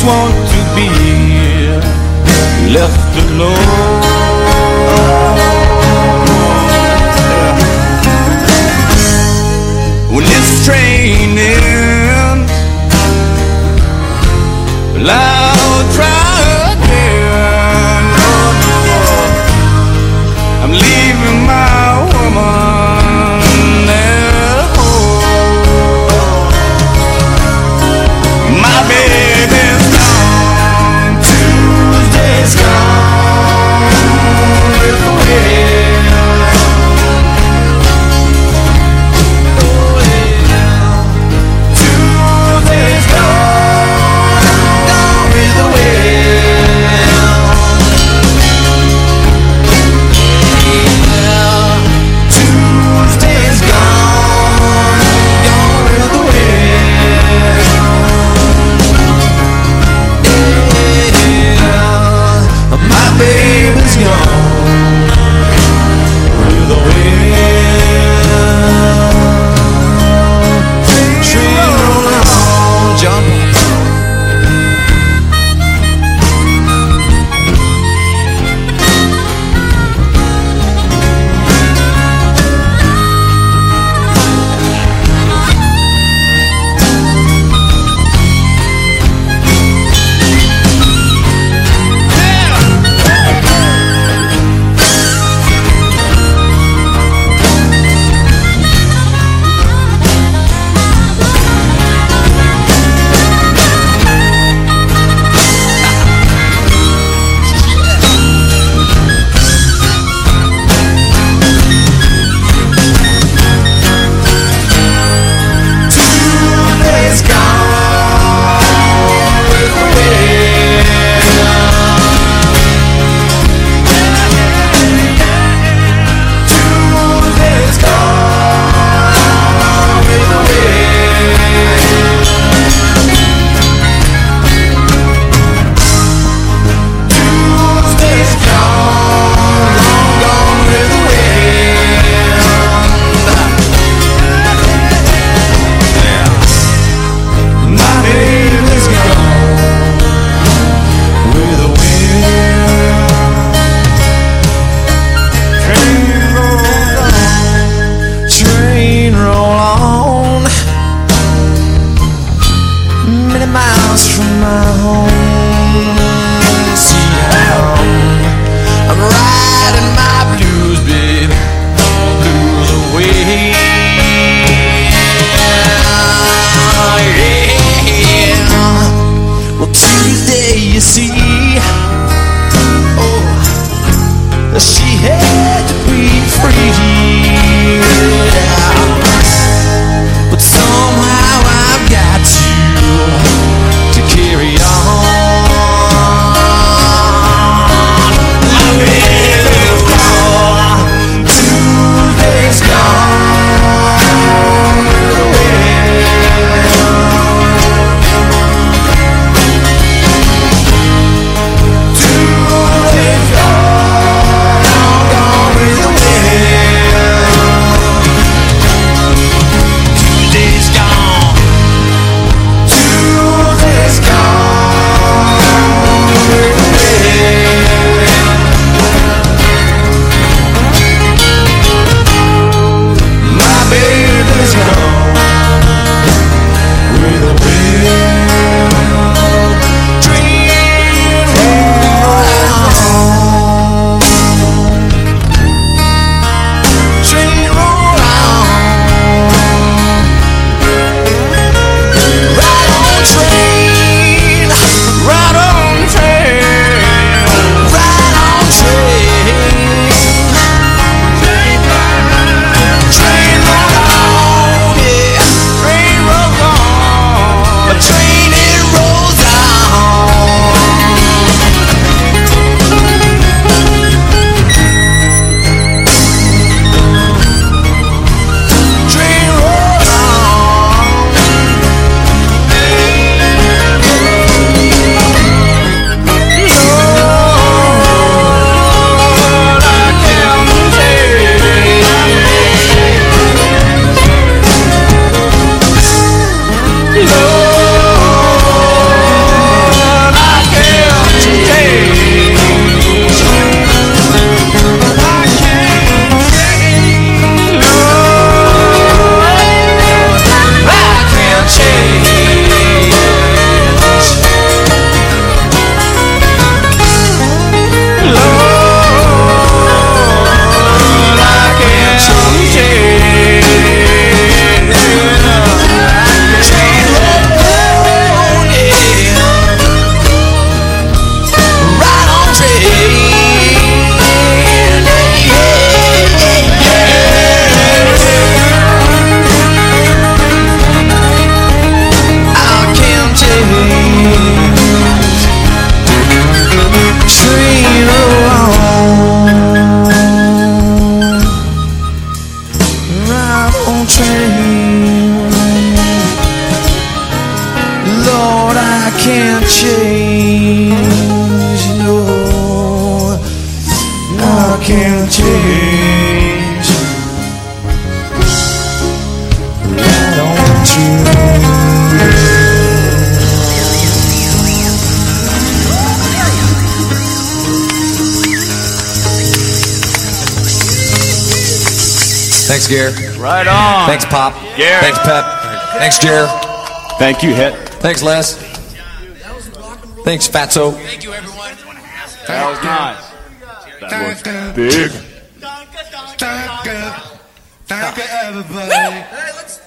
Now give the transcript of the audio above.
just want to be left alone. Lord, I can't change, no, I can't change. I don't want. Thanks, Gear. Right on. Thanks, Pop. Gare. Thanks, Pep. Thanks, Jer. Thank you, Hit. Thanks, Les. Thanks, Fatso. Thank you, everyone. That was nice. That was big. Thank you, everybody.